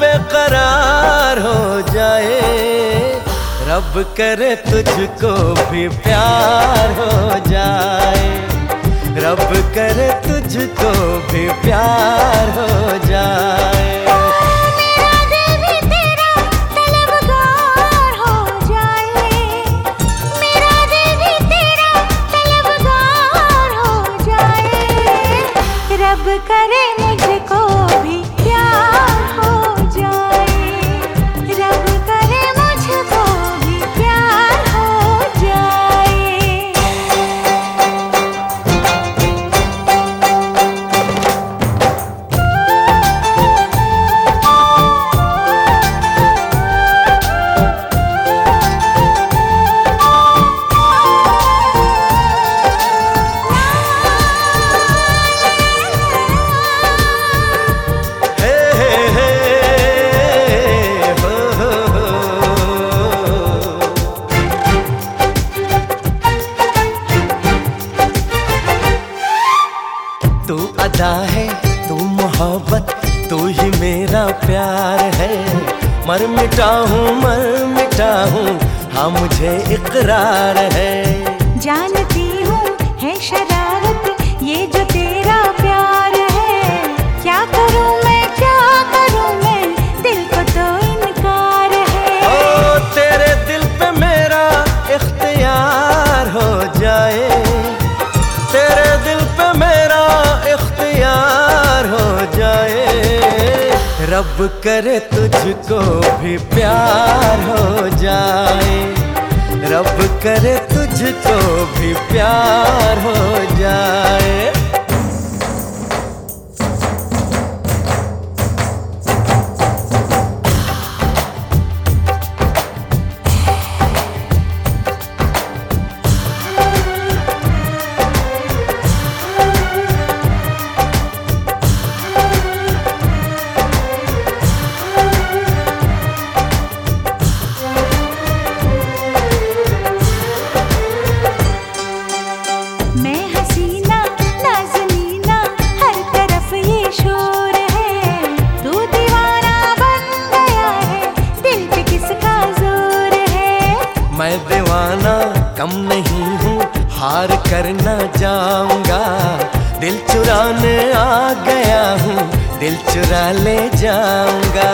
बेकरार हो जाए। रब करे तुझको भी प्यार हो जाए। रब करे तुझको भी प्यार हो जाए। करे है तू मोहब्बत, तू ही मेरा प्यार है। मर मिटा हूँ मर मिटा हूँ हाँ मुझे इकरार है। जानती हूँ है शरारत, ये जो तेरा रब करे तुझको भी प्यार हो जाए। रब करे तुझको भी प्यार मैं दीवाना, कम नहीं हूँ, हार करना जाऊँगा। दिल चुराने आ गया हूँ, दिल चुरा ले जाऊँगा।